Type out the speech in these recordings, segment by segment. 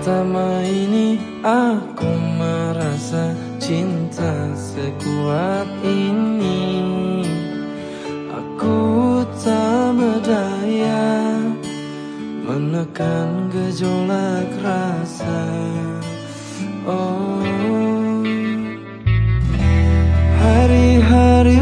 Pertama ini aku merasa cinta sekuat ini. Aku tak berdaya Menekan gejolak rasa. Oh Hari-hari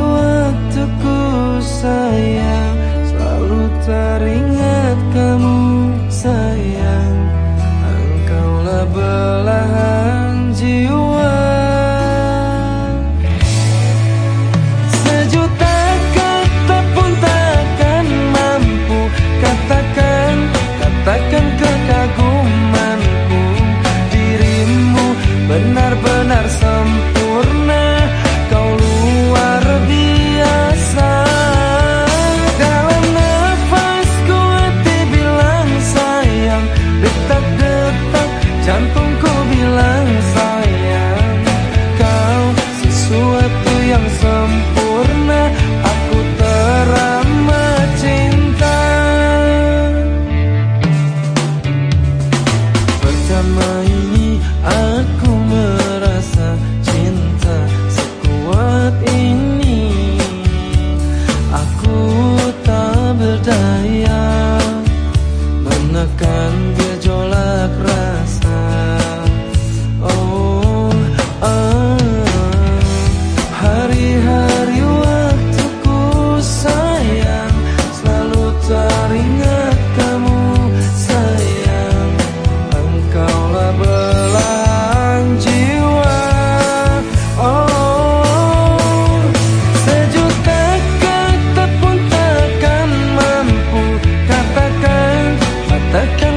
The